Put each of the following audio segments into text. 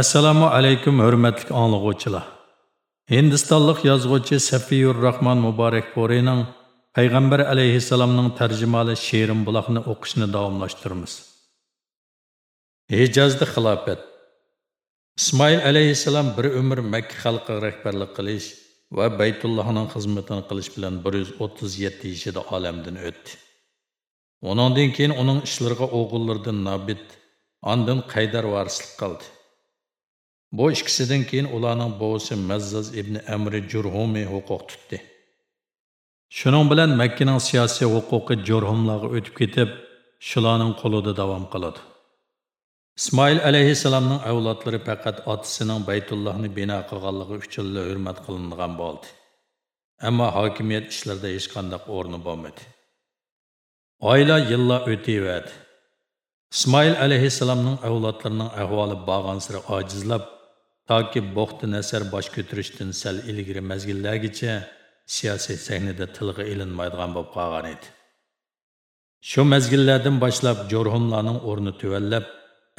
Assalomu alaykum hurmatli anglag'uvchilar. Hindistonlik yozuvchi Safiyur Rahman Muborak Porining Payg'ambar alayhisalomning tarjimali She'rim buloqni o'qishni davomlashtiramiz. Hijozda xilofat Ismoil alayhisalom bir umr Makka xalqiga rahbarlik qilish va Baytullohning xizmatini qilish bilan 137 yashida olamdan o'tdi. Uningdan keyin uning ishlariga o'g'illaridan Nabit, ondan Qaydar varislik qildi. Bu ikkisidan keyin ularning bovisi Mazzaz ibn Amri Jurhumi huquq tutdi. Shuning bilan Makkaning siyosiy huquqi Jurhumlarga o'tib ketib, shularning qo'lida davom qiladi. ismoil alayhissalomning avlodlari faqat otasining Baytullohni bino qilganligi uchun hurmat qilingan bo'ldi. Ammo hokimiyat ishlarida hech qanday o'rni bo'lmadi. Oylar yillar o'taverdi. ismoil alayhissalomning avlodlarining ahvoli borgan sari ojizlab, Taki Boxtın əsər baş götürüşdən səl ilgiri məzgillərgəcə siyasi səhnədə tılğı ilinmaydıqan bab qalğan idi. Şu məzgillərdən başlap Jorhumlarının ornu tüvəlləb,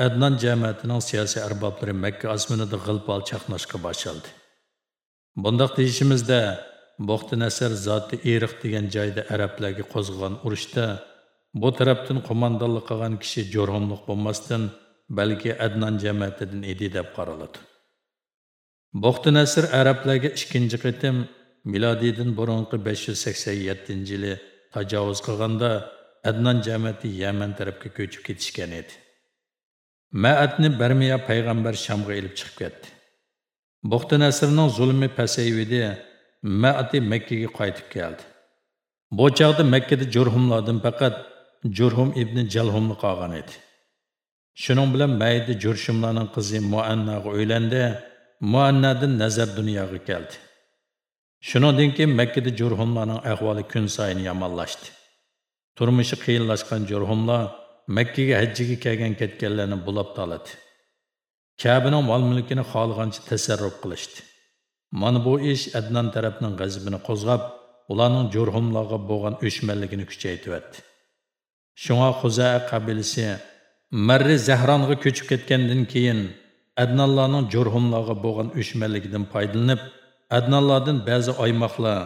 Ədnan cəmiyyətinin siyasi ərbabları Məkkə azmınıda qılpal çaxnaşqa başaldı. Bundaq deyişimizdə Boxtın əsər zatı İriq digən cayda ərəbləgi qozğıqan uruşda bu tərəbdən qomandalı qağan kişi Jorhumluq bulmasdan, bəlkə Ədnan cəmiyyətidən idi dəb qaralıdı. Бұқты нәсір әрәпләге ішкенжі қетім miladiydan burunqi 587 yili tajovuz qilganda Adnan jamiyati yaman tarafga ko'chib ketishgan edi. Maatni barmiya payg'ambar shamga ilib chiqib ketdi. Buxti nasrning zulmi pasayvidi maati makkaga qaytib keldi. Bu chaqda Makka da jurhumlardan faqat jurhum ibn jalhumni qolgan edi. Shuning bilan maydi Jurshimlarning qizi muannaga uylandi. Muannadin nazar dunyoga keldi. Shuningdan keyin makkada jurhumlarning ahvoli kun sayin yomonlashdi. Turmushi qiyinlashgan jurhumlar makkaga hajjiga kelgan ketganlarni bulab toladi. Kabining mol mulkini xohlagancha tasarruf qilishdi. Mana bu ish adnan tarafning g'azibini qo'zg'ab ularning jurhumlarga bo'lgan o'chmanligini kuchaytiryapti. Shunga huzaa qabilasi marri zahronga ko'chib ketgandan keyin Adnanlarning Jurhumlarga bo'lgan o'shmanligidan foydalanib, Adnanlardan ba'zi oymoqlar,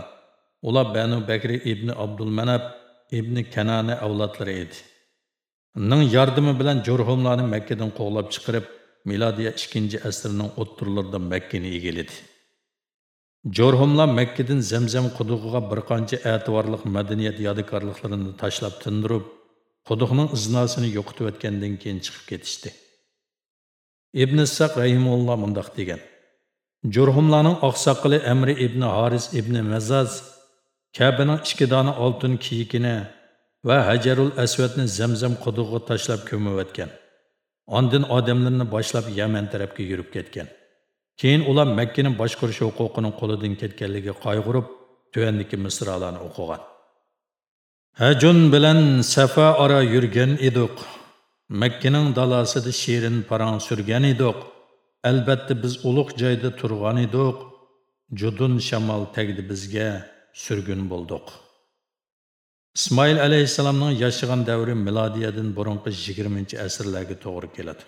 ular Banu Bakri ibn Abdulmanab ibn Kanani avlodlari edi. Ning yordami bilan Jurhumlarni Makkadan qo'g'lab chiqarib, milodiya 2-asrning o'ttirlarida Makkani egalladi. Jurhumlar Makkadan Zamzam qudug'iga bir qancha e'tiborli madaniyat yodikorliklarini tashlab tindirib, quduqning iznasini yo'qotib o'tgandan keyin chiqib ketishdi. Ibn saq rahimulloh mundoq degan. Jurhumlarning oqsoqili amri ibn haris ibn mazaz kabining ikki dona oltin kiyikini va hajarul asvadni zamzam qudug'iga tashlab ko'miyotgan ondin odamlarni boshlab yaman tarafga yurib ketgan. Keyin ular makkani boshqarish huquqining qo'lidan ketganligi qayg'urib tuvandiki misralarni o'qigan. Hajun bilan safa ora yurgan edik Мәккенің даласыды шерін параң сүрген едік. Әлбәтті біз ұлық жайды тұрған едік. judun шамал тәгді бізге сүргін болдық. İsmail aleyhisselamның yaşagan davri miladiyadın burunqı 20-ci to'g'ri keladi.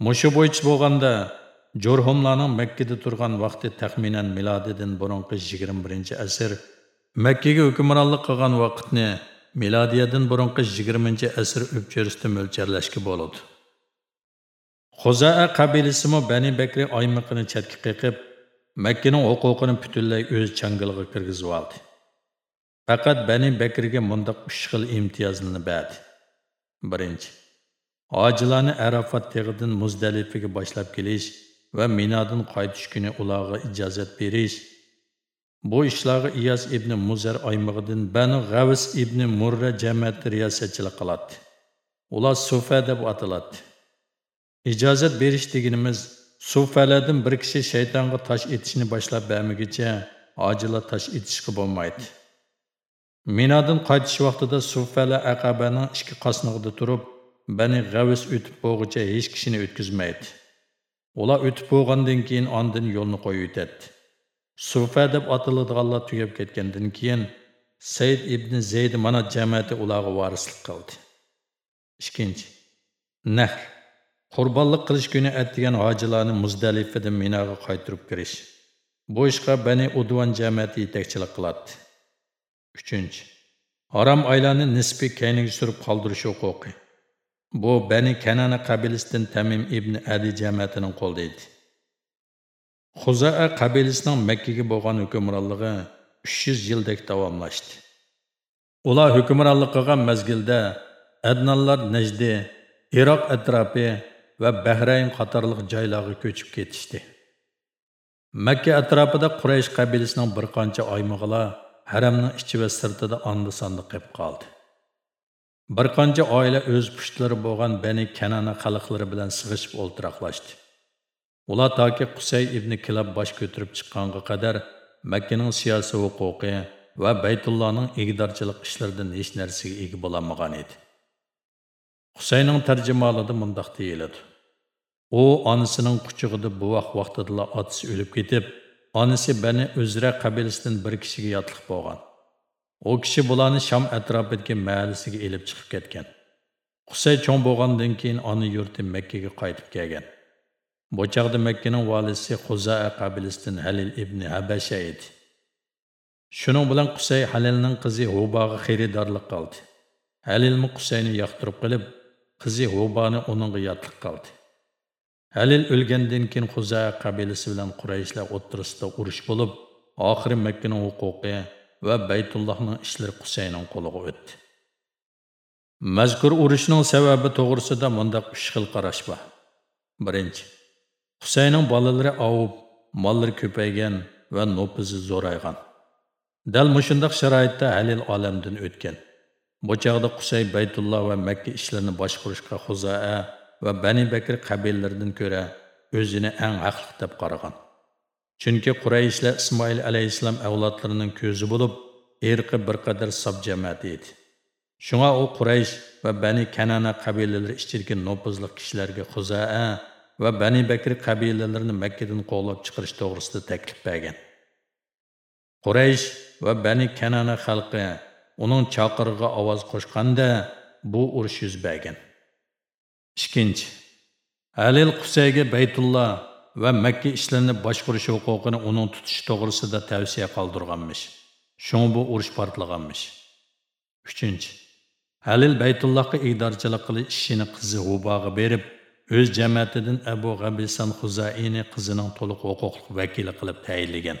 Muşu bo'yicha bo'lganda Jorhumlarning makkada turgan vaqti taxminan miladidən burunqi 21-ci əsr Məkkəyə hukmronlik qilgan vaqtni milodiyadan burunqi 20 asr o'pchirishda mo'lcharlashga bo'ladi Xoza'a qabilasimi Bani Bakri oymiqini chatga qiqib, Makkaning huquqini butunlay o'z changiliga kirgizib oldi. Faqat Bani Bakriga mundaq 3 xil imtiyozni berdi. Birinchi, hojilarni Arafat teg'idan Muzdalifaga boshlab kelish va Minodan qaytish kuni ularga ijozat berish Bu işlarga İyas ibn Muzar aymog'idan Bani Gavs ibn Murra jamiyati riyosatchilik qıladı. Ular Sufa deb ataladi. Ijozat berish deganimiz Sufalardan bir kishi shaytonga tosh etishni boshlab bermaguncha ojilar tosh etishga bo'lmaydi. Minodan qaytish vaqtida Sufalar Aqabaning ikki qosnig'ida turib, Bani Gavs o'tib bo'lguncha hech kishini o'tkazmaydi. Ular o'tib bo'lgandan keyin ondan yo'lni qo'yib o'tadi. Sufa deb atiladiganlar tugab ketgandan keyin Said ibn Zeyd mana jamiyati ularga varislik qildi. Ikkinchi, nahr qurbonlik qilish kuni atdigan hojilarni muzdalifadan minoga qaytirib kirish. Bu ishga bani Udvan jamiyati yetakchilik qiladi. Uchinchi harom oylarni nisbiy kayniga surib qoldirish huquqi. Bu bani kanana qabilasidan tamim ibn adi jamiyatining qo'lida edi. Хузаа qabilasining Мәккеге болған hukmronligi 300 yildek davomlashdi. Ular hukmronlik qilgan mezgilda Adnonlar Najdi, Iroq atrofi va Bahrayn qatorliq joylarga ko'chib ketishdi. Makka atrofida Quraysh qabilasining bir qancha oymog'ilar haramning ichi va sirtida onda-sonda қалды. qoldi. Bir qancha oila o'z pushtlari bo'lgan Bani Kanana xalqlari bilan sig'ishib. Ular toki Qusay ibn Kilab bosh ko'tarib chiqqanga qadar Makkaning siyosiy huquqi va Baytullohning egdorchilik ishlaridan hech narsaga ega bo'lolmagan edi. Qusayning tarjimonida mundaq deyiladi. U onasining quchog'ida bu vaqt vaqtida otasi o'lib ketib, onasi Bani Uzra qabilasidan bir kishiga yotliq bo'lgan. U kishi bularni Sham atrofidagi mahallasiga elib chiqib ketgan. Qusay cho'ng bo'lgandan keyin ona yurti Makkaga qaytib kelgan. Bu chaqda Makkaning valisi Xuzaa qabilasidan Halil ibn Habasha edi. Shuning bilan Qusay Halilning qizi Hubaga xaridorlik qildi. Halilmi Qusayni yoqtirib qilib, qizi Hubani uningga yotliq qildi. Halil o'lgandan keyin Xuzaa qabilasi bilan Qurayshlar o'ttirisida urush bo'lib, oxiri Makkaning huquqi va Baytullohning ishlari Qusayning qo'liga o'tdi. Mazkur urushning sababi to'g'risida mundaq 3 xil qarash bor. Birinchi Husayning bolalari avub, mollari ko'paygan va nopizi zo'raygan. Dal mushundaq sharoitda Halil olamdan o'tgan. Bu chaqda Qusay Baytulloh va Makka ishlarini boshqurishga Xuzaa va Bani Bakr qabilalaridan ko'ra o'zini eng haqli deb qaragan. Chunki Qurayshlar Ismoil alayhissalom avlodlarining ko'zi bo'lib, erqi bir qadar sob jamoat edi. Shunga u Quraysh va Bani Kanana qabilalari ichidagi nopuzli kishilarga Xuzaa va Bani Bakr qabilalarini Makkadan qovlab chiqarish to'g'risida taklif bergan. Quraysh va Bani Kanana xalqi uning chaqirig'iga ovoz qo'shganda bu urush yuz bergan. Ikkinchi, Halil Qusayga Baytulloh va Makka ishlarini boshqarish huquqini uning tutishi to'g'risida tavsiya qoldirganmish. Shunga bu urush portlaganmish. Uchinchi, Halil Baytullohga idorchilik qilish ishini qizi Huboga berib, o'z jamiyatidan Abu G'abisan huzaini qizining to'liq huquqli vakili qilib tayinlagan.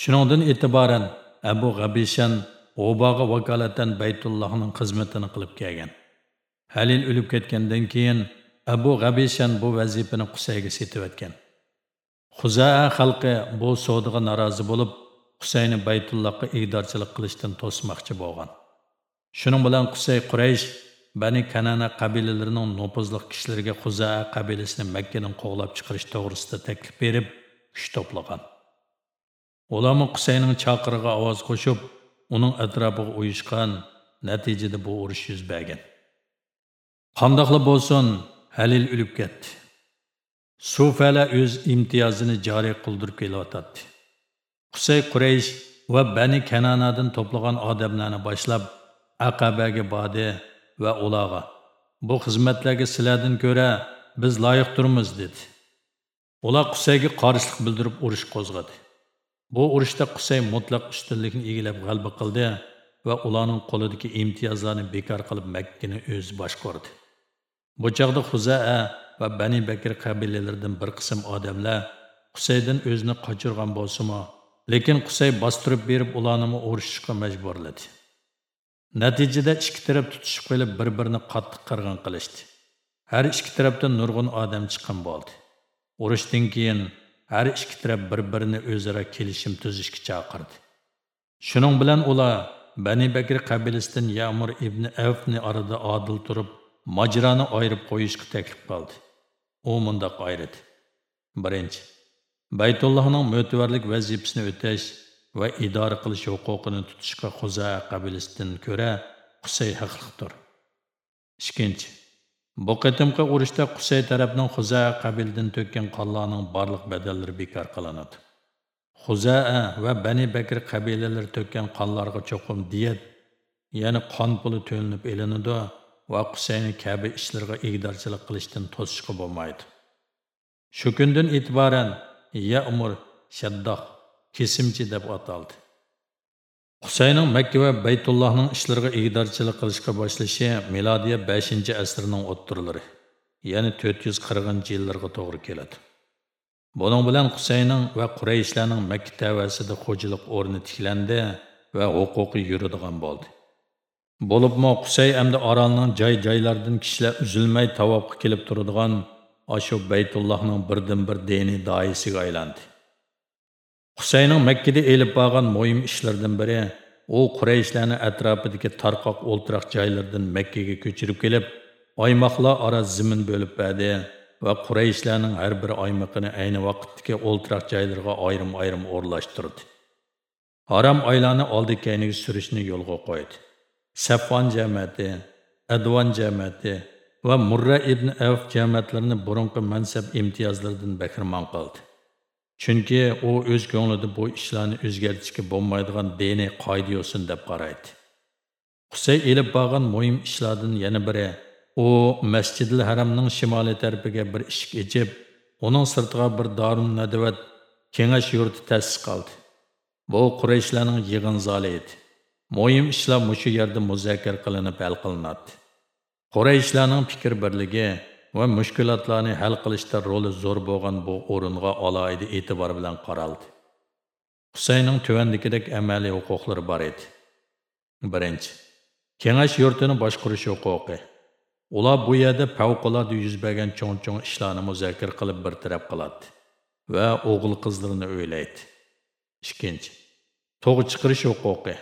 Shuningdan e'tiboran Abu G'abishan Huboga vakolatan Baytullohning xizmatini qilib kelgan. Halil o'lib ketgandan keyin Abu G'abishan bu vazifani Qusayga setib o'tgan. Xuzaa xalqi bu sodiga norozi bo'lib, Husayni Baytullohga igdorchilik qilishdan to'smoqchi bo'lgan. Shuning bilan Qusay Quraysh Bani Kanana qabilalarining nopozliq kishilariga Xuzaa qabilasini Makkadan qo'g'lab chiqarish to'g'risida taklif berib, kuch to'plagan. Ularni Qusayning chaqirig'iga ovoz qo'shib, uning atrofiga uyushgan, natijada bu urush yuz bergan. Qandoqli bo'lsin, Halil o'lib ketdi. Sufala o'z imtiyozini joriy qildirib kelyotdi. Qusay Quraysh va Bani Kananadan to'plagan odamlarni boshlab Aqabaga bordi va ularga bu xizmatlarga sizlardan ko'ra biz loyiq turmiz dedi. Ular Qusayga qarshilik bildirib urush qo'zg'adi. Bu urushda Qusay mutlaq ustunlikni egallab g'alaba qildi va ularning qo'lidagi imtiyozlarni bekor qilib Makkani o'zi boshqardi. Bu chaqda Xuzaa va Bani Bakr qabilalaridan bir qism odamlar Qusaydan o'zini qochirgan bo'lsa-mu, lekin Qusay bostirib berib ularni urushishga majburladi. Natijada ikki taraf tutishib qo'yib bir-birini qattiq qirg'in qilishdi. Har ikki tarafdan nurg'un odam chiqqan bo'ldi. Urushdan keyin har ikki taraf bir-birini o'zaro kelishim tuzishga chaqirdi. Shuning bilan ular Bani Bakr qabilasidan Ya'mur ibn Avfni orada adil turib, majrani ayirib qo'yishga taklif qildi. U mundaq ayridi. Birinchi, Baytullohning mo'tivarlik vazifasini o'tash va idora qilish huquqini tutishga Xuza qabilasidan ko'ra Qusay haqliqdir. Ikkinchi, bu qatimqi urushda Qusay tarafning Xuza qabildan to'kkan qonlarning barliq badallari bekor qilinadi. Xuza va Bani Bakr qabilalari to'kkan qonlarga cho'qim diyat, ya'ni qon puli to'linib elinadi va Husayni kabi ishlarga egdorchilik qilishdan to'sishga bo'lmaydi. Shu kundan e'tiboran Ya'mur Shaddoq kesimchi deb ataldi. husaynning Makka va Baytullohning ishlariga egdorchilik qilishga boshlashi milodiya 5-asrning o'ttirlari, ya'ni 440-yillarga to'g'ri keladi. Buning bilan husaynning va Qurayshlarning Makka tavasida xo'jalik o'rni tiklandi va huquqi yuradigan bo'ldi. Bo'libmi Qusay hamda orolning joy-joylaridan kishilar uzilmay tavobga kelib turadigan ashu Baytullohning birdan-bir diniy doisiga aylandi. Хусайның Makkada еліп баған muhim ishlardan biri u Qurayshlarning atrofidagi tarqoq o'ltiroq joylardan Мәккеге ko'chirib kelib, аймақла ара zimin bo'lib berdi va Qurayshlarning har bir аймақыны ayni vaqtdagi o'ltiroq joylarga айрым-айрым o'rlashtirdi. Haram айланы алды кәйнігі surishni yo'lga qo'ydi. Safvon жәмәті, Әдван жәмәті va Murra ибн Avf жәмәтлеріні burunqi mansab imtiyozlaridan бәкірман qildi. Chunki u o'z ko'nglida bu ishlarni o'zgartirishga bo'lmaydigan diniy qoida yo'sin deb qaraydi. Qusay elib borgan muhim ishlardan yana biri u Masjidil Haramning shimoliy tarafiga bir eshik echib, uning sirtiga bir Darun Nadvat kengash yurti ta'sis qildi. Bu Qurayshlarning yig'in zali edi. Muhim ishlar mushu yerda muzakkar qilinib hal qilinadi. Qurayshlarning fikr birligi va mushkulotlarni hal qilishda roli zo'r bo'lgan bu o'ringa alohida e'tibor bilan qaraldi. Husaynning tuvandikidek amaliy huquqlari bor edi. Birinchi, kengash yurtini boshqarish huquqi. Ular bu yerda favqulodda yuz bergan cho'ng-cho'ng ishlarni muzakkar qilib bartaraf qiladi va o'g'il qizlarni o'ylaydi. Ikkinchi, tug'i chiqarish huquqi.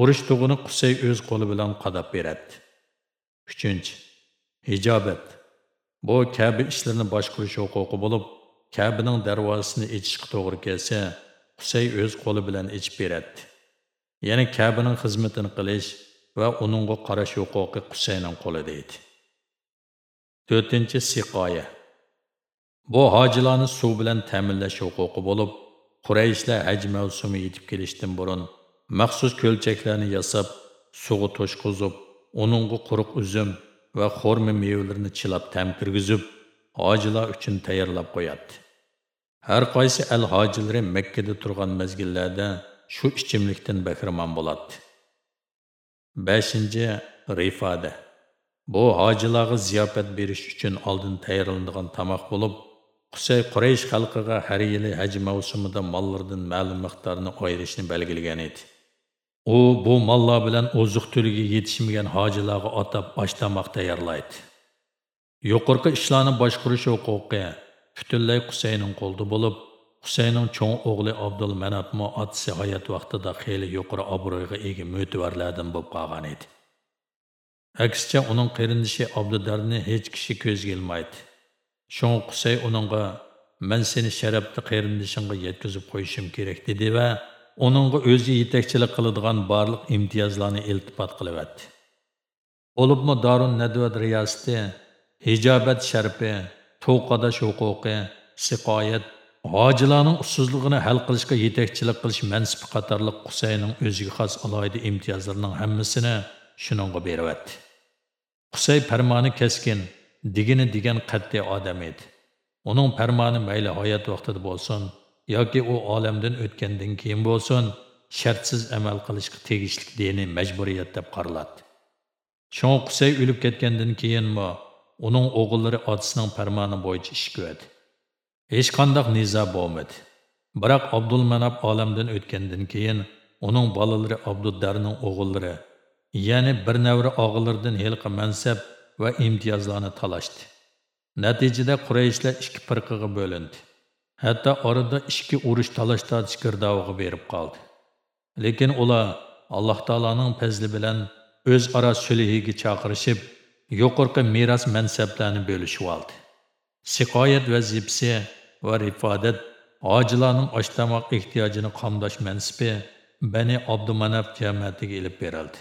Urush tug'ini Qusay o'z qo'li bilan qadab beradi. Uchinchi, hijobat. Bu kabi ishlarni boshqarish huquqi bo'lib, kabining darvozasini echishga to'g'ri kelsa, Qusay o'z qo'li bilan ichib beradi. Ya'ni Kəbinin xizmatini qilish va uningga qarash huquqi Qusayning qo'lida edi. 4. Siqoya. Bu hojilarni suv bilan ta'minlash huquqi bo'lib, Qurayshlar haj mavsumi yetib kelishdan burun maxsus ko'lchaklarni yasab, suvga to'shqizib, uningga quruq uzum va xurma mevalarini chilab tam kirgizib, hojilar uchun tayyorlab qo'yadi. Har qaysi al hojilari Makka da turgan mezgillarda shu ichimlikdan bahramon bo'ladi. 5. Rifada Bu hojilarga ziyofat berish uchun oldin tayyorlanadigan tamoq bo'lib, Qusay Quraysh xalqiga har yili haj mavsumida mollardan ma'lum miqdorni ayirishni belgilagan edi. U bu mollar bilan oziq tuliga yetishmagan hojilarga atab osh tomoq tayyorlaydi. Yuqorqi ishlarni boshqarish huquqi butunlay Qusayning qo'lida bo'lib, Qusayning cho'ng o'g'li Abdul Manabmo otasi hayot vaqtida xeyli yuqori obro'yga ega mo'tivarlardan bo'lib qolgan edi. aksincha uning qarindishi Abdudarni hech kishi ko'zga ilmaydi. Шоң Qusay uningga "Men seni sharafli qarindishingga yetkazib qo'yishim kerak" dedi va uningga o'zi yetakchilik qiladigan barliq imtiyozlarni iltifot qilyapti. Bo'libmi dorun Nadvat riyosati, hijobat sharpi to'qadash huquqi, siqoyat, hojilarning ussizligini hal qilishga yetakchilik qilish mansibi qatorliq Qusayning o'ziga xos alohida imtiyozlarining hammasini shuningga beryapti. Qusay farmoni keskin digini degan qat'iy odam edi. Uning farmoni mayli hayot vaqtida bo'lsin yoki u olamdan o'tgandan keyin bo'lsin, shartsiz amal qilishga tegishli diniy majburiyat deb qaraladi. Shon Qusay o'lib ketgandan keyinmi uning o'g'illari otasining farmoni bo'yicha ish ko'radi Hech qanday nizo bo'lmadi. Biroq Abdulmanab olamdan o'tgandan keyin uning bolalari Abduddarning o'g'illari, ya'ni bir navri og'illardan hilqi mansab va imtiyozlarni talashdi. Natijada qurayishlar ikki firqaga bo'lindi. Hətta arada iki uruş talaş tartışqır davığı verib qaldı. Lekin ular Allah Taala'nın fəzli bilən öz ara sülhiyə çağırışıb yuqorqi miras mənsəblərini bölüşüb aldı. Siqayət vəzifəsi və rifadət acıların açlamaq ehtiyacını qamdaş mənsibi Bəni Abdümanaf cəmiyyətinə elib verildi.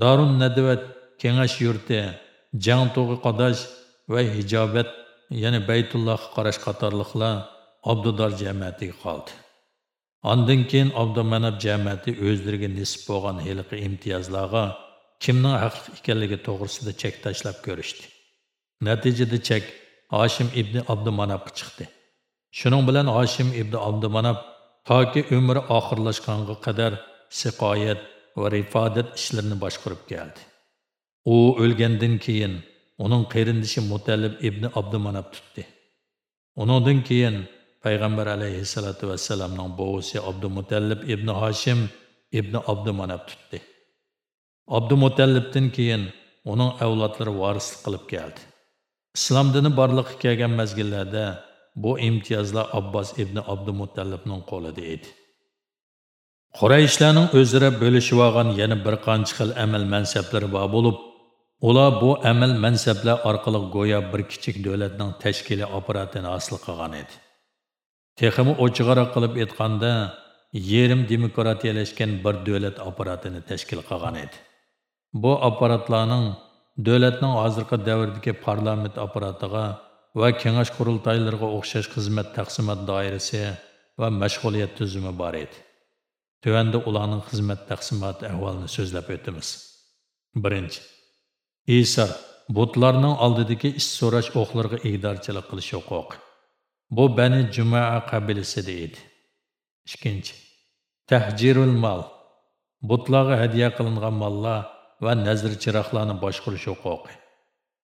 Darun Nədvət Kengəş yurdu, Cəngtuğu Qadaş və Hicabət yana Baytullohga qarash qatorliqlar Abdudor jamiyatiga qoldi. Ondan keyin Abdumanab jamiyati o'zlariga nisb bo'lgan hiliqi imtiyozlarga kimning haqli ekanligi to'g'risida chek tashlab ko'rishdi. Natijada chek Hashim ibn abdumanabga chiqdi. Shuning bilan Hashim ibn abdumanab toki umri oxirlashganga qadar siqoyat va rifodat ishlarini boshqarib keldi. U o'lgandan keyin uning qarindishi mutallib ibn abdumanab tutdi. Uningdan keyin payg'ambar alayhissalotu vassalamning buvisi abdumutallib ibn hoshim ibn abdumanab tutdi. Abdumutallibdan keyin uning avlodlari varislik qilib keldi. Islom dini borliqqa kelgan mazgillarda bu imtiyozlar abbos ibn abdumutallibning qo'lida edi. Qurayishlarning o'zaro bo'lishib olgan yana bir qancha xil amal mansablari bor bo'lib ular bu amal mansablar orqali go'yo bir kichik davlatning təşkili apparatini hosil qilgan edi texmi ochiqaroq qilib aytganda yerim demokratiyalashgan bir davlat apparatini tashkil qilgan edi bu apparatlarning davlatning hozirgi davrdagi parlament apparatiga va kengash qurultoylariga o'xshash xizmat taqsimot doirasi va mashg'uliyat tüzümü bor edi Tövəndə ularning xizmat təqsimat ahvolini so'zlab o'tamiz. Birinchi. İsa butlarning oldidagi ish so'rash o'qlariga igdorchilik qilish huquqi. Bu Bani Jumaa qabilasida edi. Ikkinchi. Tahjirul mal. Butlarga hadiya qilingan mollar va nazr chiroqlarni boshqarish huquqi.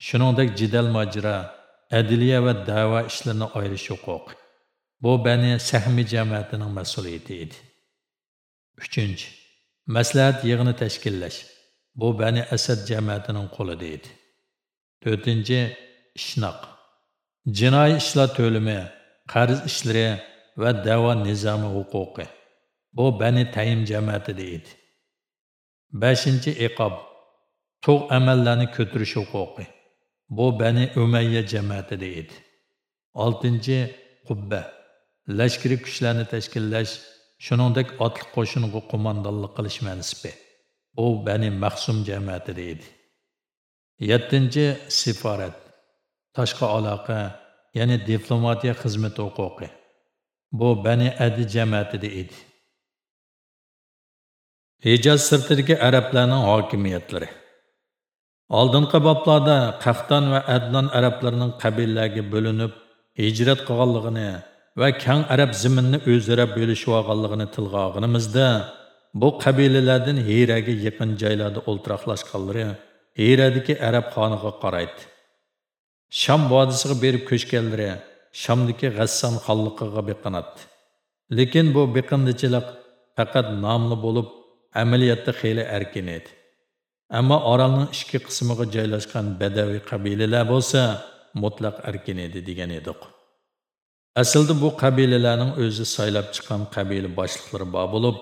Shuningdek jidal majra, adliya va da'vo ishlarini ayirish huquqi. Bu Bani Sahmi jamiyatining mas'uliyati edi. Üçüncü, məsləhət yığını tashkillash. Bu bani asad jamoatining qolida idi. Dördüncü, ishnoq Cinayi ishlar to'limi qarz ishlari va da'vo nizomi huquqi. Bu Bani Təyim jamoatida edi. Beşinci, Iqob Tug' amallarni ko'tirish huquqi. Bu Bani Umayya jamoatida edi. Altıncı, Qubba Lashkari kuchlarni tashkillash, shuningdek otliq qo'shinga qo'mondonlik qilish mansibi u bani mahsum jamiyatida edi yettinchi siforat. Tashqi aloqa ya'ni diplomatiya xizmati huquqi. Bu bani adi jamiyatida edi hijoz sirtidagi arablarning hokimiyatlari. Oldingi boblarda qahton va adnon arablarining qabilalarga bo'linib hijrat qilganligini va kang arab ziminni o'zaro bo'lishib olganligini tilga olganimizda bu qabilalardan Heyraga yaqin joylarda o'ltiroqlashganlari hiyradagi arab xoniga qaraydi. Sham vodisiga berib ko'chganlari shamdagi G'assan xonliqiga biqinadi. lekin bu biqindichilik faqat nomli bo'lib amaliyotda xeyli erkin edi. Ammo orolning ichki qismiga joylashgan badaviy qabilalar bo'lsa mutlaq erkin edi degan edik Aslida bu qabilalarning o'zi saylab chiqqan qabila boshliqlari bor bo'lib,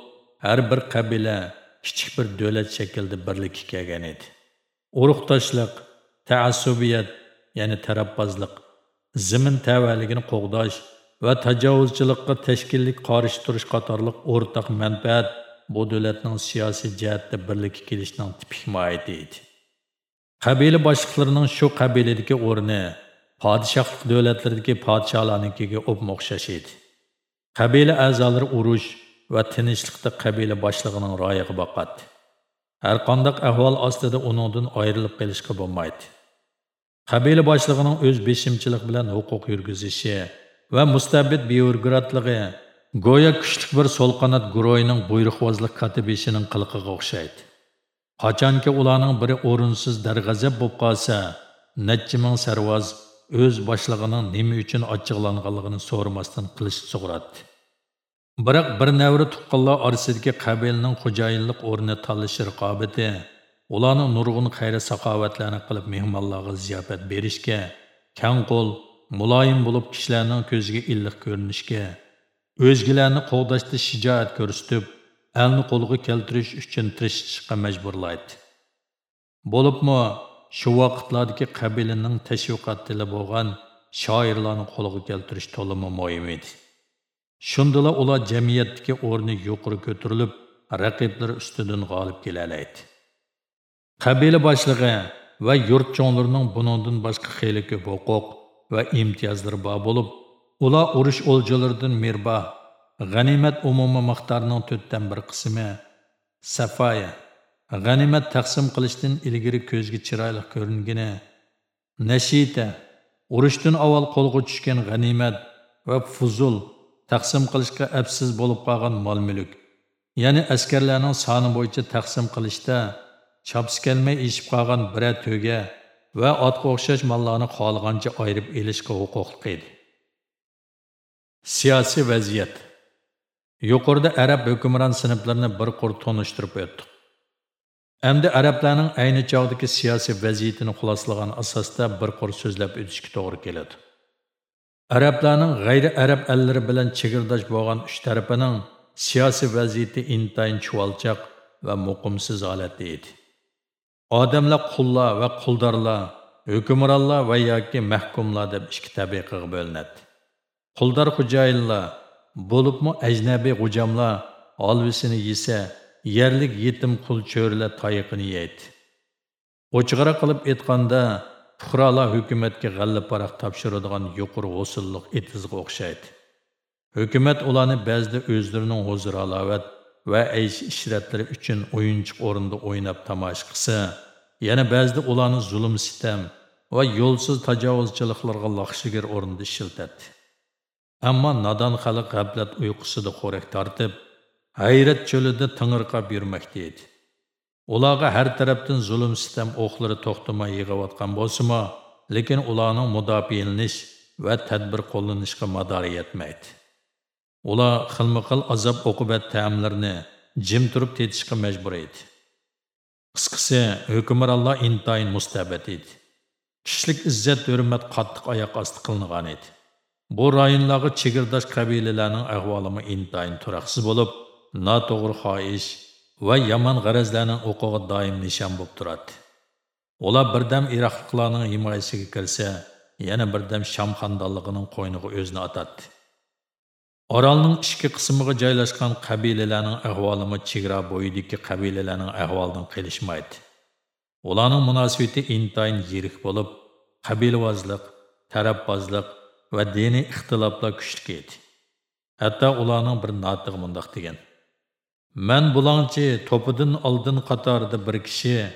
har bir qabila kichik bir davlat shaklida birlikka kelgan edi. urug'toshliq taassubiyat, ya'ni tarafbozlik, zimin tavaligini qo'g'dash va tajovuzchilikqa tashkillik qarish turish qatorliq o'rtaq manfaat bu davlatning siyosiy jihatda birlikka kelishining tipik mohiyati edi. Qabila boshliqlarining shu qabiladagi o'rni podshohlik davlatlardagi podsholarnikiga o'xshash edi. Qabila a'zolari urush va tinchlikda qabila boshlig'ining royiga boqadi. Har qanday ahvol ostida uningdan ayrilib qolishga bo'lmaydi. Qabila boshlig'ining o'z beshimchilik bilan huquq yurgizishi va mustabid byurokratligi go'yo kuchli bir so'l guroyining buyruqvozlik katibishining qiliqiga o'xshaydi. Qachonki ularning biri o'rinsiz darg'azab bo'lib qolsa, necha ming sarvoz o'z boshlig'ining nima uchun ochiqlanganligini so'ramasdan qilish sug'uratdi biroq bir navri tuqqanlar orasidagi qabilning xo'jayinlik o'rni tanlash raqobati ularni nurg'un xayri saxovatlarni qilib mehmonlarga ziyofat berishga kang qo'l muloyim bo'lib kishilarning ko'ziga illiq ko'rinishga o'zgalarni qo'g'dashda shijoat ko'rsatib alni qo'lga keltirish uchun tirishishga majburlaydi. Bo'libmi shu vaqtlardagi qabilaning tashviqot tili bo'lgan shoirlarni qo'lga keltirish to'limi muhim edi. Шундыла ула жәмиеттіке орны юқыры көтіріліп, рәқиблер үстідін ғалып келәләйді. Қабелі башлығы ва юрт чоңларының бұныңдың башқы қейлі көп оқуқ ва имтиязлар ба болып, ула ұрыш олжылардың мерба, ғанимат ұмымы мақтарының төттен бір қысымы, сафая, ғанимат тақсим қылыштың ілгірі көзгі чырайлық көрінгені, нашита, ұрыштың авал қолғы түшкен ғанимат ва фузул, taqsim qilishga absiz bo'lib qolgan mol mulk ya'ni askarlarning soni bo'yicha taqsim qilishda chopsi kelmay eshib qolgan biror to'ga va otga o'xshash mollarni xohlagancha ayirib elishga huquqli edi siyosiy vaziyat yuqorida arab hukmron sinflarini bir qur tonishtirib o'tdik Әмді arablarning ayni chog'dagi siyosiy vaziyatini xuloslagan asosda bir qor so'zlab o'tishga to'g'ri keladi. Arablarning g'ayri arab allari bilan chegirdosh bo'lgan uch tarafining siyosiy vaziyati intayin chuvalchoq va muqimsiz holatda edi. Odamlar qullar va quldorlar, hukmronlar va yoki mahkumlar deb ikki tabiqaga bo'linadi. Quldor xo'jayinlar, bo'libmi ajnabiy g'ujamlar olvisini yesa yerlik yetim qul cho'rlar tayiqini yeydi o'chig'ara qilib aytganda fuqarolar hukumatga g'alla paroq topshiradigan yuqori g'usulliq etizga o'xshaydi. Hukumat ularni ba'zida o'zlarining huzur halovat va aysh ishratlari uchun o'yinchiq o'rinda o'ynab tomosha qilsa yana ba'zida ularni zulm sitam va yo'lsiz tajovuzchiliklarga laqshigir o'rinda ishiltadi ammo nodon xalq g'aflat uyqusida xo'rak tortib hayrat cho'lida ting'irqab yurmoqda edi. Ularga har tarafdan zulm sitam o'qlari to'xtamay yig'ayotgan bo'lsimi lekin ularning mudofialanish va tadbir qo'llanishga madori yetmaydi. Ular xilma xil azob oqibat ta'mlarni jim turib tetishga majbur edi. Qisqasi hukmronlar intayin mustabat edi. Kishilik izzat hurmat qattiq oyoq osti qilingan edi. Bu rayonlarga chegirdosh qabilalarning ahvolimi intayin turaqsiz bo'lib noto'g'ri xohish va yomon g'arazlarning o'qig'i doim nishon bo'lib turadi. Ular birdam iroqliklarning himoyasiga kirsa yana birdam sham xandonligining qo'yniga o'zini otadi. Orolning ichki qismiga joylashgan qabilalarning ahvolimi chegara bo'yidagi qabilalarning ahvolidan qilishmaydi ularning munosabati intayin yirik bo'lib qabilvozlik tarafbozlik va diniy ixtiloflar kuchli edi hatto ularning bir notiq mundoq degan. Мән бұлаңчы топыдың алдын қатарды бір кіші,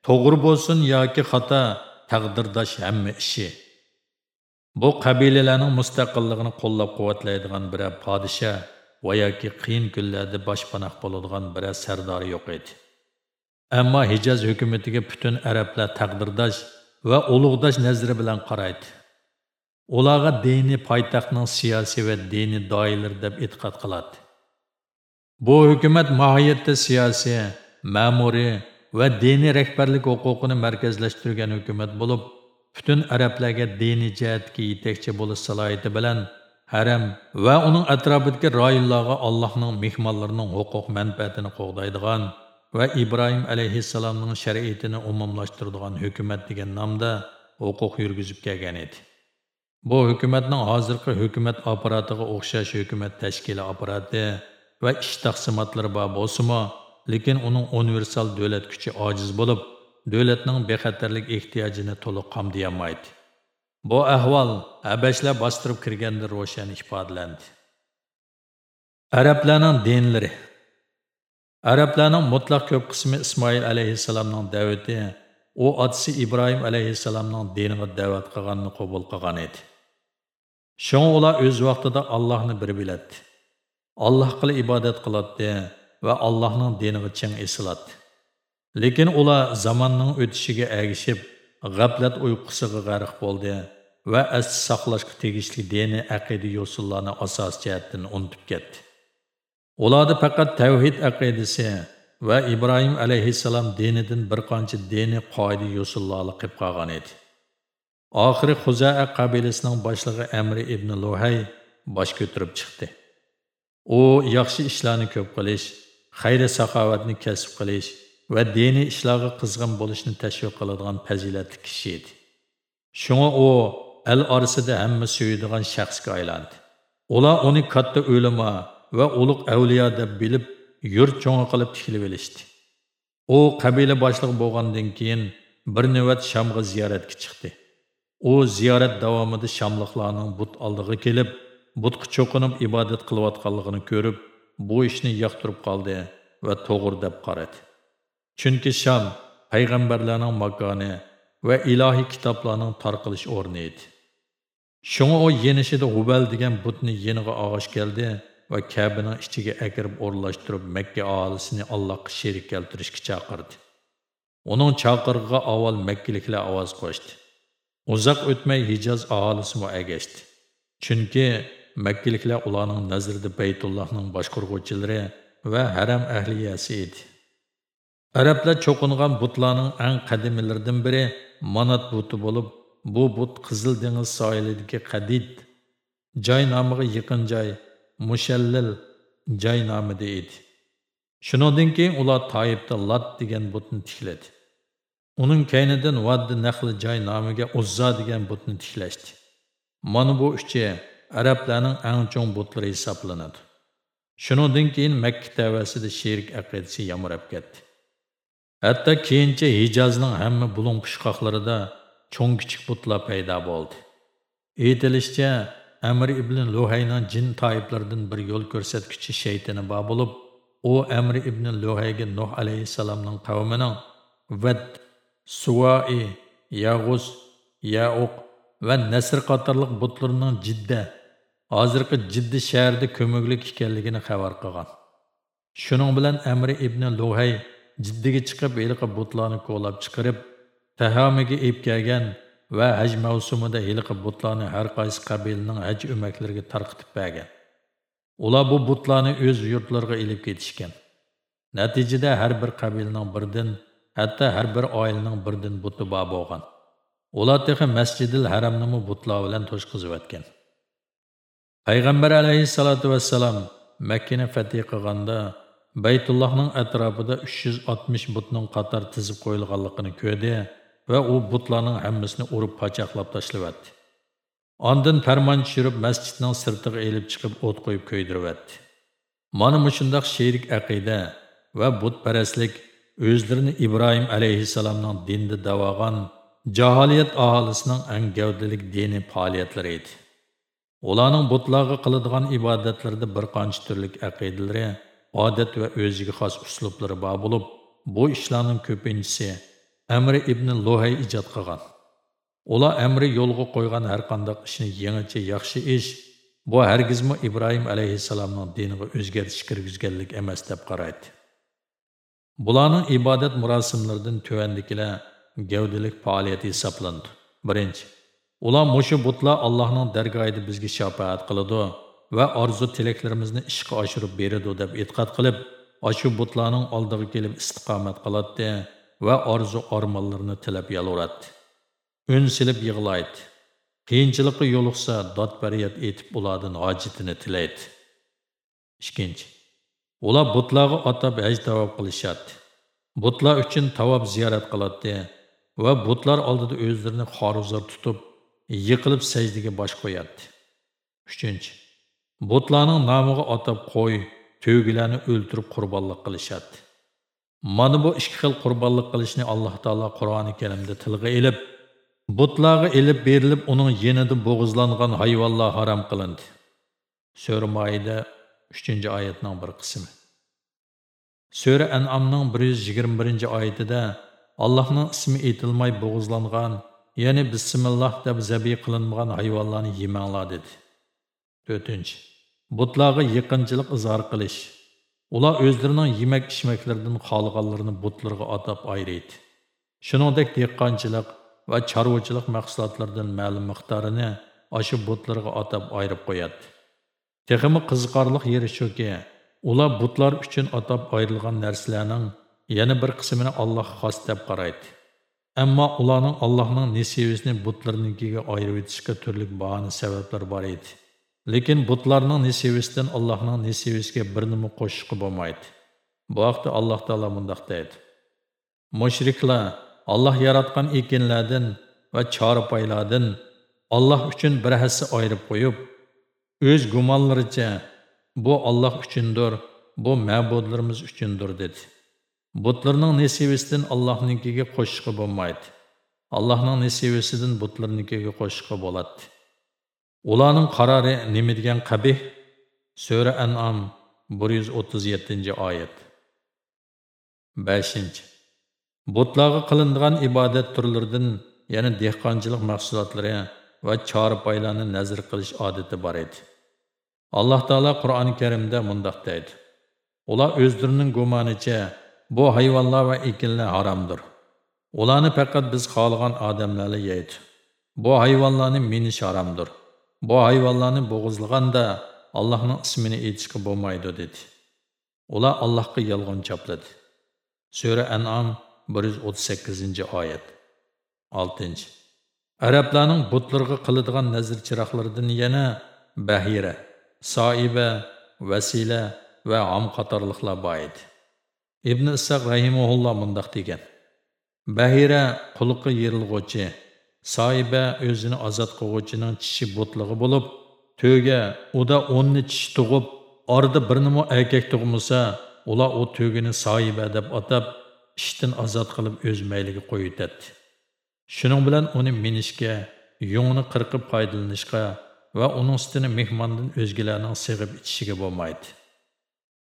тоғыр болсын яки қата тағдырдаш әмі іші. Бұл қабилелерінің мұстақылығын қоллап қуатлайдыған бірі падиша, ваяки қиын күлләді башпанақ болудыған бірі сәрдары жоқ еді. Әмма Хижаз hükümetіге бүтін әрәплә тағдырдаш вә ұлығдаш нәзірі білән қарайды. Олаға дейіні пайтақның сияси вә дейіні дайылыр деп итқат қылады. Bu hukumat mohiyatda siyosiy, ma'muriy va diniy rahbarlik huquqini markazlashtirgan hukumat bo'lib, butun arablarga diniy jihatga yetakchi bo'lish salohiyati bilan haram va uning atrofidagi rayonlarga Allohning mehmonlarining huquq manfaatini qo'g'daydigan va Ibrohim alayhissalomning shariatini umumlashtiradigan hukumat degan nomda huquq yurgizib kelgan edi. Bu hukumatning hozirgi hukumat apparatiga o'xshash hukumat tashkili apparati va ish taqsimotlari bor bo'lsimi lekin uning universal davlat kuchi ojiz bo'lib davlatning bexatarlik ehtiyojini to'liq qamdayolmaydi bu ahvol abashlar bostirib kirganda ro'shan ifodalandi. Arablarning dinlari. Arablarning mutlaq ko'p qismi ismoil alayhissalomning davati u otasi ibrohim alayhissalomning diniga da'vat qilganini qabul qilgan edi. Shunga ular o'z vaqtida allohni bir biladi Allohga ibodat qiladi va Allohning diniga ching esiladi. Lekin ular zamonning o'tishiga ergishib, g'aflat uyqusiga g'arq bo'ldi va asli saqlashga tegishli dini aqida yo'sullarni asos jihatdan unutib ketdi. Ularda faqat tavhid aqidasi va Ibrohim alayhissalom dinidan bir qancha dini qoida yo'sullarni qilib qolgan edi. Oxiri Xuzaa qabilasining boshlig'i Amri ibn Luhay bosh ko'tarib chiqdi. U yaxshi ishlarni ko'p qilish xayri saxovatni kasb qilish va diniy ishlarga qizg'in bo'lishni tashviq qiladigan fazilatli kishi edi. Shunga u al orasida hamma suyadigan shaxsga aylandi. Ular uni katta o'lima va ulug' avliyo deb bilib yurt cho'ngi qilib tikilib olishdi. U qabila boshlig'i bo'lgandan keyin bir navbat shamga ziyoratga chiqdi. U ziyorat davomida shamliqlarning but oldiga kelib butqa cho'qinib ibodat qilayotganligini ko'rib bu ishni yoqtirib qoldi va to'g'ri deb qaradi chunki sham payg'ambarlarning makoni va ilohiy kitoblarning tarqalish o'rni edi shunga u yenishida hubal degan butni yeniga og'ish keldi va kabining ichiga akirib o'rlashtirib makka aholisini allohga sherik keltirishga chaqirdi uning chaqirig'iga avval makkaliklar ovoz qo'shdi uzoq o'tmay hijoz aholisi agashdi chunki makkaliklar ularning nazarida baytullohning boshqurg'uvchilari va haram ahliyasi edi. Arablar cho'qingan butlarning eng qadimilaridan biri манат buti bo'lib bu but qizil dengiz sohilidagi qadid joy nomiga yaqin joy mushallil joy nomida edi. Шынодың кейін ular тайыпты лат деген бұтын tikladi. Uning kaynidan vaddi nahli joy nomiga uzzo degan butni tiklashdi. Mana bu uchi arablarning eng cho'ng butlari hisoblanadi. Shundan keyin makka tavasida sherik aqidasi yamrab ketdi. Hatto keyincha hijozning hamma bulung pishqoqlarida cho'ng kichik butlar paydo bo'ldi. Aytilishicha amir ibn luhayning jin toiblaridan bir yo'l ko'rsatguchi shaytani bor bo'lib u amir ibn luhayga nuh alayhissalomning qavmining vad suvoi yag'uz yauq va nasr qatorliq butlarning jidda hozirgi jiddi shaharda ko'miklik ekanligini xabar qilgan. Shuning bilan amri ibn luhay jiddiga chiqib hiliqi butlarni ko'lab chiqarib tahomiga ep kelgan va haj mavsumida hiliqi butlarni har qaysi qabilaning haj o'maklariga tarqitib bergan. Ular bu butlarni o'z yurtlariga ilib ketishgan. Natijada har bir qabilaning birdan hatto har bir oilaning birdan buti bor bo'lgan. Ular tehi masjidil haramnimi butlar bilan to'shqizib payg'ambar alayhissalotu vassalam makkani fatih qilganda baytullohning atrofida uch yuz oltmish butning qator tizib qo'yilganligini ko'rdi va u butlarning hammasini urib pochaqlab tashlayapti Ondan farmon tushirib masjidning sirtiga elib chiqib o't qo'yib ko'ydiryapti mana mushundoq sherik aqida va butparastlik o'zlarini ibrohim alayhissalomning dinda davogan jaholiyat aholisining ang gavdalik diniy faoliyatlari edi. Ularning butlarga qiladigan ibodatlarda bir qancha turlik aqidalari odat va o'ziga xos uslublari bor bo'lib bu ishlarning ko'pinchisi amri ibn luhay ijod qilgan. Ular amri yo'lga qo'ygan har qanday ishni yangicha yaxshi ish bu hargizmi ibrohim alayhissalomning diniga o'zgartish kirgizganlik emas deb qaraydi. Bularning ibodat murosimlaridan tuvandikilar gavdalik faoliyati hisoblandi. Birinchi ular mushu butlar allohning dargohida bizga shafaat qiladi va orzu tilaklarimizni ishga oshirib beradi deb e'tiqod qilib ashu butlarning oldiga kelib istiqomat qiladi va orzu ormonlarini tilab yalvoradi un silib yig'laydi. Qiyinchilikqa yo'liqsa dod bariyat etib ulardan hojatini tilaydi. Ikkinchi ular butlarga atab haj tavob qilishadi. Butlar uchun tavob ziyorat qiladi va butlar oldida o'zlarini xoruzor tutib yiqilib sajdaga bosh qo'yadi. Uchinchi butlarning nomiga otib qo'y to'gilarni o'ltirib qurbonlik qilishadi. Mana bu ikki xil qurbonlik qilishni alloh taolo qur'oni karimda tilga ilib butlarga ilib berilib uning yenida bo'g'izlangan hayvonlar harom qilindi. Sura moida uchinchi oyatning bir qismi. Sura an'amning bir yuz yigirma birinchi oyatida allohning ismi aytilmay bo'g'izlangan ya'ni bismillah deb zabiy qilinmagan hayvonlarni yemanglar dedi. 4. butlarga yaqinchilik izhor qilish. Ular o'zlarining yemak ichmaklaridan qolganlarini butlarga atab ayraydi shuningdek dehqonchilik va chorvachilik mahsulotlaridan ma'lum miqdorini oshu butlarga atab ayirib qo'yadi. Texmi qiziqarli yeri shuki ular butlar uchun atab ayrilgan narsalarning yana bir qismini Alloh xos deb qaraydi. Ammo ularning allohning nesivisini butlarnikiga ayirib etishga turli bahona sabablar bor edi. Lekin butlarning nesivisidan allohning nesivisiga bir nima qo'shishga bo'lmaydi. Bu haqda alloh taolo mundoq deydi. Mushriklar alloh yaratgan ekinlardan va choripaylardan alloh uchun bir hassa ayirib qo'yib o'z gumonlaricha bu olloh uchundir bu ma'budlarimiz uchundir dedi. Butlarning nesivisidan allohnikiga qo'shishga bo'lmaydi. Allohning nesivisidan butlarnikiga qo'shishga bo'ladi. Ularning qarori nima degan qabih? Sura an'am bir yuz o'ttiz yettinchi oyat. Beshinchi. Butlarga qilinadigan ibodat turlaridan ya'ni dehqonchilik mahsulotlari va chorpaylarni nazr qilish odati bor edi. Alloh taolo qur'oni karimda mundoq deydi. Ular o'zlarining gumonicha bu hayvonlar va ekinlar haromdir ularni faqat biz xohlagan odamlarla yeydi. Bu hayvonlarni minish haromdir bu hayvonlarni bo'g'izlaganda allohning ismini aytishga bo'lmaydi dedi. Ular allohga yolg'on chopladi sura an'am 138 oyat. 6 arablarning butlarga qiladigan nazr chiroqlaridan yana bahira soiba vasila va om qatorliqlar bor edi. Ibn issoq rahimaulloh mundoq degan. Bahira qulqi yerilg'uchi soiba o'zini ozod qilg'uvchining tishi butlig'i bo'lib to'ga uda o'nni tish tug'ib orada birnimi erkak tug'masa ular u to'gini soiba deb atab ishdan ozod qilib o'z mayliga qo'yitadi shuning bilan uni minishga yungni qirqib foydalanishga va uning sutini mehmondan o'zgalarning sig'ib ichishiga bo'lmaydi.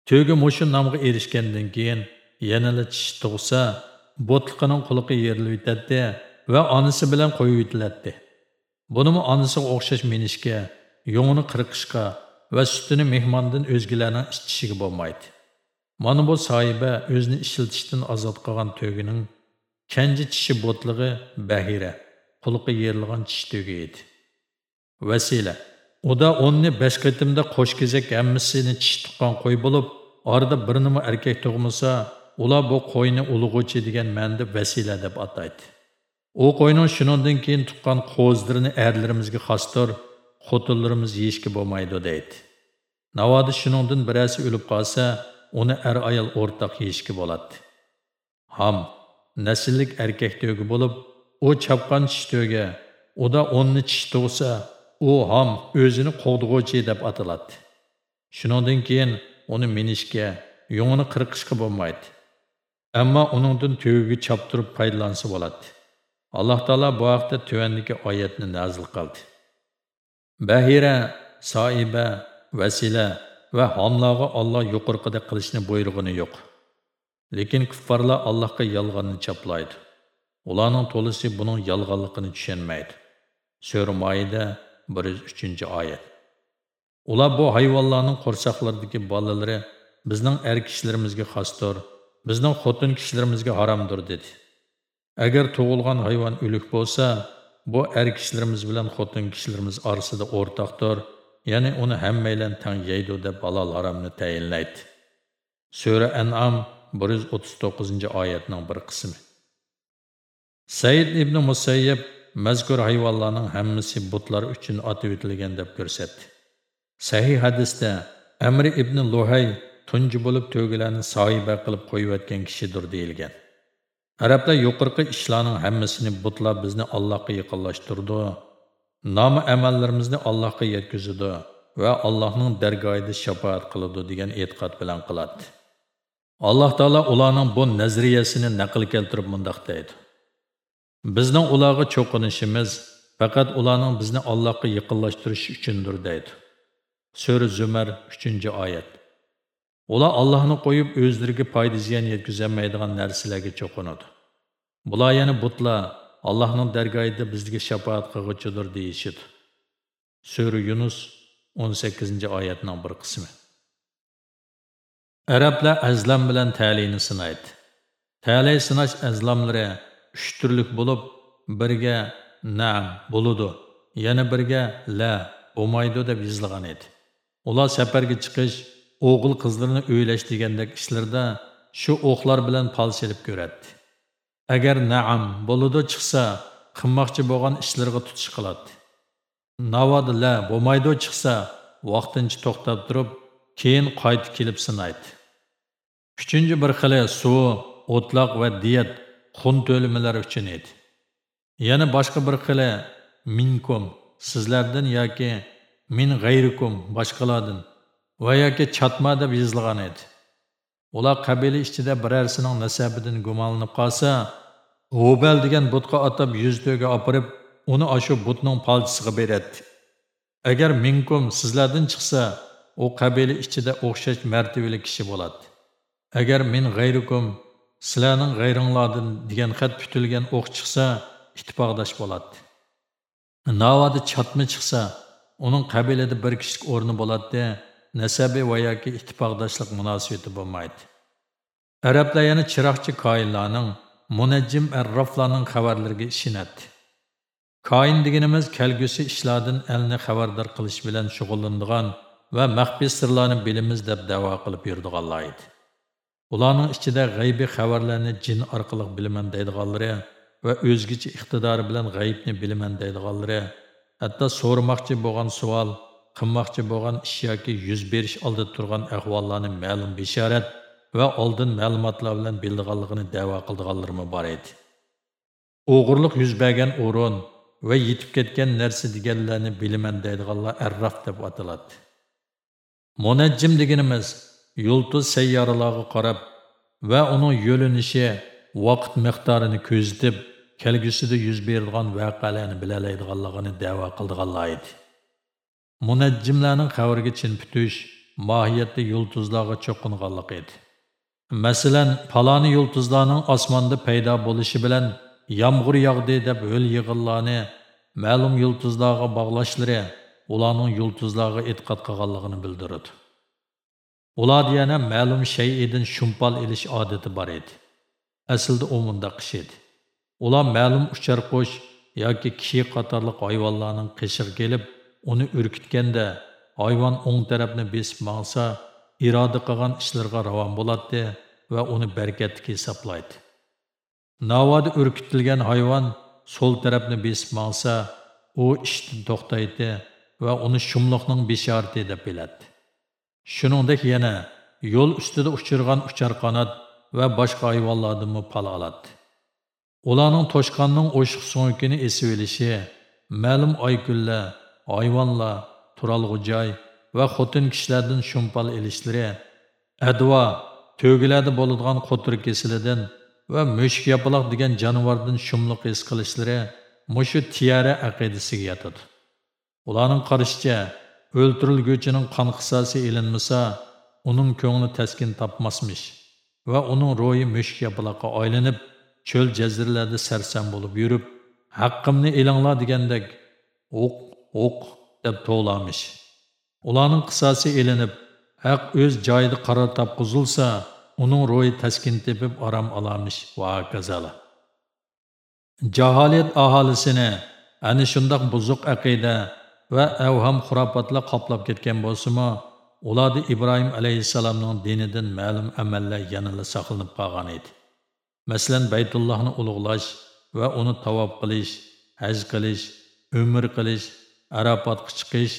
Төгі мұшы намғы ерішкенден кейін, yanala чіш tug'sa bo'tliqining құлықы yerilib yetadi va анысы білен қойу yutiladi bunimi onasiga o'xshash minishga yungni qirqishga va sutini mehmondan o'zgalarning ichishiga bo'lmaydi mana bu sohiba o'zini ishiltishdan ozod qilgan to'gining kanji tishi bo'tlig'i bahira quliqi yerilgan tish to'gi edi vasila uda o'nni besh qitimda qo'sh kezak hammasini tish tuqqan qo'y bo'lib orada bir nima erkak tug'masa ular bu qo'yni ulug'uvchi degan ma'noda vasila deb ataydi. U qo'yning shundan keyin tuqqan qo'zlarini erlarimizga xosdir xotinlarimiz yeyishga bo'lmaydi deydi. Navoda shuningdan birasi o'lib qolsa uni er ayol o'rtaq yeyishga bo'ladi. Ham nasllik erkak to'gi bo'lib u chapqan tish to'ga uda o'nni tish tug'sa u ham o'zini qo'g'dug'uvchi deb ataladi. Shuningdan keyin uni minishga yo'ngini qirqishga bo'lmaydi. Ammo uningdan to'giga choptirib foydalansa bo'ladi. Alloh taolo bu haqda tuvandagi oyatni nazil qildi. Bahira soiba vasila va homlog'i olloh yuqorqida qilishni buyrug'ini yo'q. Lekin kuffarlar allohga yolg'onni choplaydi ularning to'lisi buning yolg'onligini tushunmaydi. Sura moyida 103 oyat. Ular bu hayvonlarning qo'rsoqlaridagi bolalari bizning er kishilarimizga xosdir bizning xotin kishilarimizga haromdir dedi. Agar tug'ilgan hayvon o'lik bo'lsa bu er kishilarimiz bilan xotin kishilarimiz orasida o'rtoqdir ya'ni uni hammaylan tang yeydi deb halol haromni tayinlaydi. Sura an'am 139 oyatning bir qismi. Said ibn musayyib mazkur hayvonlarning hammasi butlar uchun otib o'tilgan deb ko'rsatdi. Sahih hadisda amri ibn luhay tunji bo'lib to'gilarni sohiba qilib qo'yayotgan kishidir deyilgan. Arablar yuqorqi ishlarning hammasini butlar bizni allohga yaqinlashtirdi nomi amallarimizni allohga yetkazadi va allohning dargohida shafoat qiladi degan e'tiqod bilan qiladi alloh taolo ularning bu nazriyasini naql keltirib mundoq deydi. Bizning ularga cho'qinishimiz faqat ularning bizni allohga yaqinlashtirish uchundir deydi. Sura zumar 3 oyat. Ular allohni qo'yib o'zlariga foyda ziyon yetkazmaydigan narsalarga cho'qinadi. Bular yana butlar allohning dargohida bizga shafaat qilg'uchidir deyishdi. sura yunus 18 oyatning bir qismi. Arablar azlam bilan taliyni sinaydi. Taliy sinash azlamlari uch turlik bo'lib biriga na bo'ludi. Yana biriga la bo'lmaydi deb yozilgan edi. Ular safarga chiqish o'g'il qizlarni o'ylash degandek ishlarda shu o'qlar bilan pal selib ko'radi agar naam bo'ludi chiqsa qilmoqchi bo'lgan ishlarga tutish qiladi. Navod la bo'lmaydi chiqsa vaqtincha to'xtab turib keyin qaytib kelib sinaydi. Uchinchi bir xili suv o'tloq va diyat xun to'limalari uchun edi. Yana boshqa bir xili minkum sizlardan yoki min g'ayrikum boshqalardan va yoki chatma deb yozilgan edi. Ular qabila ichida birarsining nasabidan gumonlanib qolsa g'ubal degan butqa otib yuz to'ga opirib uni ashu butning palchisiga beradi agar minkum sizlardan chiqsa u qabila ichida o'xshash martabali kishi bo'ladi. Agar min g'ayrikum sizlarning g'ayringlardan degan xat putilgan o'q chiqsa ittifoqdosh bo'ladi. Navodi chatma chiqsa uning qabilada bir kishilik o'rni bo'ladi nasabi va yoki ittifoqdoshlik munosabati bo'lmaydi. Arablar yana chiroqchi koinlarning munajjim arroflarning xabarlariga ishonadi. Koin deganimiz kelgusi ishlardan alni xabardor qilish bilan shug'ullanadigan va maxfiy sirlarni bilimiz deb da'vo qilib yurdiganlar edi. Ularning ichida g'aybiy xabarlarni jin orqali bilaman deydiganlari va o'zgacha iqtidori bilan g'aybni bilaman deydiganlari. Hatto so'ramoqchi bo'lgan savol qilmoqchi bo'lgan ish yoki yuz berish oldida turgan ahvollarni ma'lum bishorat va oldin ma'lumotlar bilan bildiganligini da'vo qildiganlarmi bor edi. O'g'irlik yuz bergan o'rin va yetib ketgan narsa deganlarni bilaman deydiganlar arraf deb ataladi. Munajjim deganimiz yulduz sayyoralarga qarab va uning yo'linishi vaqt miqdorini ko'zitib kelgusida yuz beradigan voqealarni bilalaydiganligini da'vo qildiganlar edi. Munajjimlarning xabariga chin putish mohiyatda yulduzlarga cho'qinganlik edi. Masalan paloni yulduzlarning osmonda paydo bo'lishi bilan yomg'ir yog'di deb o'l yig'inlarni ma'lum yulduzlarga bog'lashlari ularning yulduzlarga e'tiqod qilganligini bildiradi ularda yana ma'lum shayidin shumpal ilish odati bor edi. Aslida u mundaq ish edi. Ular ma'lum uchar qo'sh yoki kishi qatorliq hayvonlarning qishig'i kelib uni urkitganda hayvon o'ng tarafni besib mangsa iroda qilgan ishlarga ravon bo'ladi va uni barkatli hisoblaydi. Navoda urkitilgan hayvon so'l tarafni besib mangsa u ishdan to'xtaydi va uni shumliqning beshorati deb biladi. Shuningdek yana yo'l ustida uchirgan uchar qanot va boshqa hayvonlardanmi pal oladi. Ularning to'shqonning o'shiq so'ngkini esib olishi ma'lum oykunlar hayvonlar turalg'u joy va xotin kishilardan shumpal ilishlari advo to'gilarda bo'ladigan qo'tir kesilidan va mushuk yapaloq degan jonivordan shumliq his qilishlari mushu tiyara aqidasiga yotadi ularning qarashicha öldürülgücünün qan qısası elinməsə, onun köngünü təskin tapmasmış və onun royu müşk yapılaqa aylanıb, çöl cəzirlərdə sərsəm olub yürüb, haqqımını elanla digəndək, oq, oq, dəb toğlamış. Ulanın qısası elinib, haqq öz caydı qarar tapqızılsa, onun royu təskin tepib aram alamış və qazala. Cahaliyyət ahalisini, Әні шындақ бұзық әқейді, va avham xurofotlar qoplab ketgan bo'lsimi ularda ibrohim alayhissalomning dinidan ma'lum amallar yanada saqlanib qolgan edi. Masalan baytullohni ulug'lash va uni tavob qilish haj qilish umr qilish arafotga chiqish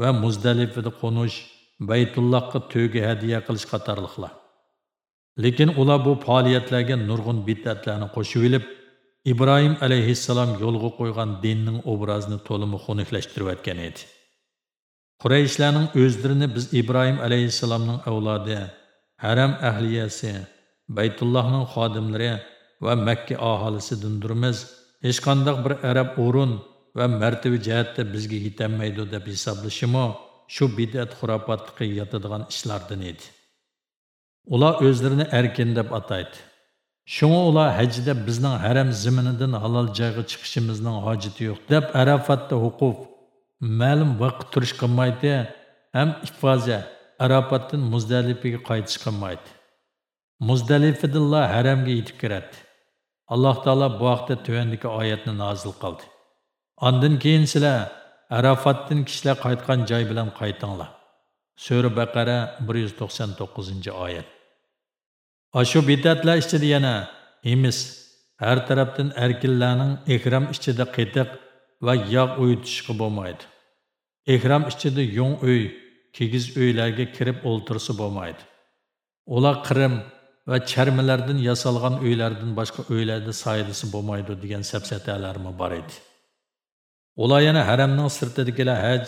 va muzdalifada qo'nish baytullohga to'ga hadya qilish qatorliqlar. Lekin ular bu faoliyatlarga nurg'un bid'atlarni qo'shib ilib ibrohim alayhissalom yo'lga qo'ygan dinning obrazini to'limi xunuklaştirayotgan edi. Qurayishlarning o'zlarini biz ibrohim alayhissalomning avlodi haram ahliyasi baytullohning xodimlari va makka aholisi dindirmiz hech qandoq bir arab o'rin va martaba jihatda bizga yetolmaydi deb hisoblashimi shu bid'at xurofotga yotadigan ishlardan edi. Ular o'zlarini erkin deb ataydi. Shunga ular hajda bizning haram ziminidan halol joyga chiqishimizning hojati yo'q deb arafatda huquq ma'lum vaqt turish qilmaydi ham ifoza arafatdan muzdalifaga qaytish qilmaydi muzdalifadillah haramga yetib kiradi alloh taolo bu haqda tuvandagi oyatni nozil qildi Ondan keyin sizlar Arafatdan kishilar qaytgan joy bilan qaytinglar. Sura Baqara 199-oyat. Aşu bidatlar ichida yana emis har tarafdan erkinlarning ehram ichida qetiq va yog' uyutishga bo'lmaydi. Ehram ichida yo'ng uy, kigiz uylarga kirib o'ltirsa bo'lmaydi. Ular qirim va charmilardan yasalgan uylardan boshqa uylarda soyidasi bo'lmaydi degan safsatalarmi bor edi. Ular yana haramning sirtidagilar haj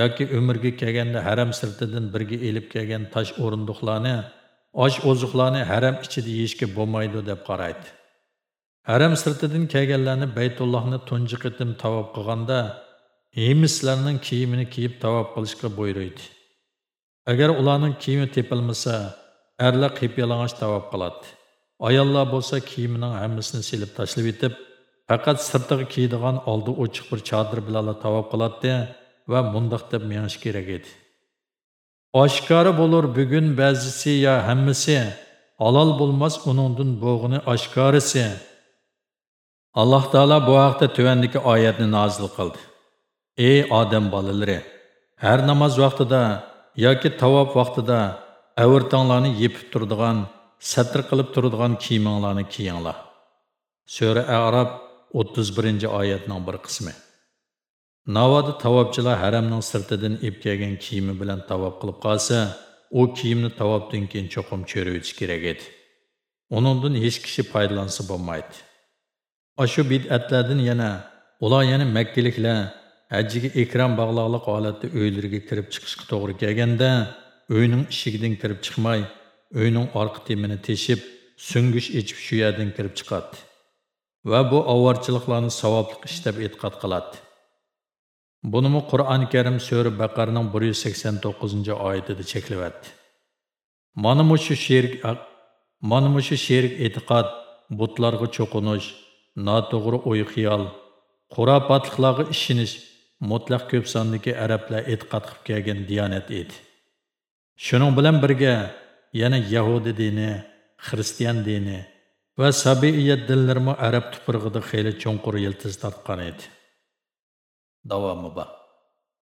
yoki umrga kelganda haram sirtidan birga elib kelgan tosh o'rindiqlarni, osh oziqlarni haram ichida yeyishga bo'lmaydi deb qaraydi. Haram sirtidan kelganlarni Baytullohni tunji qitim tavob qilganda emislarning kiyimini kiyib tavob qilishga buyuruydi. Agar ularning kiyimi tepilmasa, erlar qip yalang'och tavob qiladi. ayollar bo'lsa kiyimining hammasini silib tashlab etib faqat sirtiga kiydigan oldi ochiq bir chodir bilan tavob qiladi va mundoq deb menish kerak edi oshkora bo'lur bugun ba'zisi yo hammasi halol bo'lmas uningdan bo'g'ini oshkorisi alloh taolo bu haqda tuvandagi oyatni nozil qildi. Ey odam bolalari har namoz vaqtida yoki tavob vaqtida avirtonglarni yepib turadigan satr qilib turadigan kiyiminglarni kiyinglar. Sura arab 31 oyatning bir qismi. Navoda tavobchilar haramning sirtidan ep kelgan kiyimi bilan tavob qilib qolsa u kiyimni tavobdan keyin cho'qim cho'rib kerak edi. Uningdan hech kishi foydalansa bo'lmaydi. Aşu bid'atlardan yana ular yana makkaliklar hajjiga ekran bog'liqlik holatda uylariga kirib chiqishga to'g'ri kelganda uyning eshigidan kirib chiqmay uyning orqa temini teshib sungish ichib shu yerdan kirib chiqadi. Va bu ovorchiliklarni savobli ish deb e'tiqod qiladi. Bunimi qur'oni karim sura baqarning bir yuz sakson to'qqizinchi oyatida cheklabdi mana shu şirk, mana shu sherik e'tiqod butlarga cho'qinish noto'g'ri o'y xiyol xurofotliklarga ishonish mutlaq ko'p sondagi arablar e'tiqod qilib kelgan diyonat edi. Shuning bilan birga yana yahudi dini xristian dini va sabiiyat dinlarmi arab tuprog'ida xeyli cho'nqur yiltiz tortgan edi. Davomi bor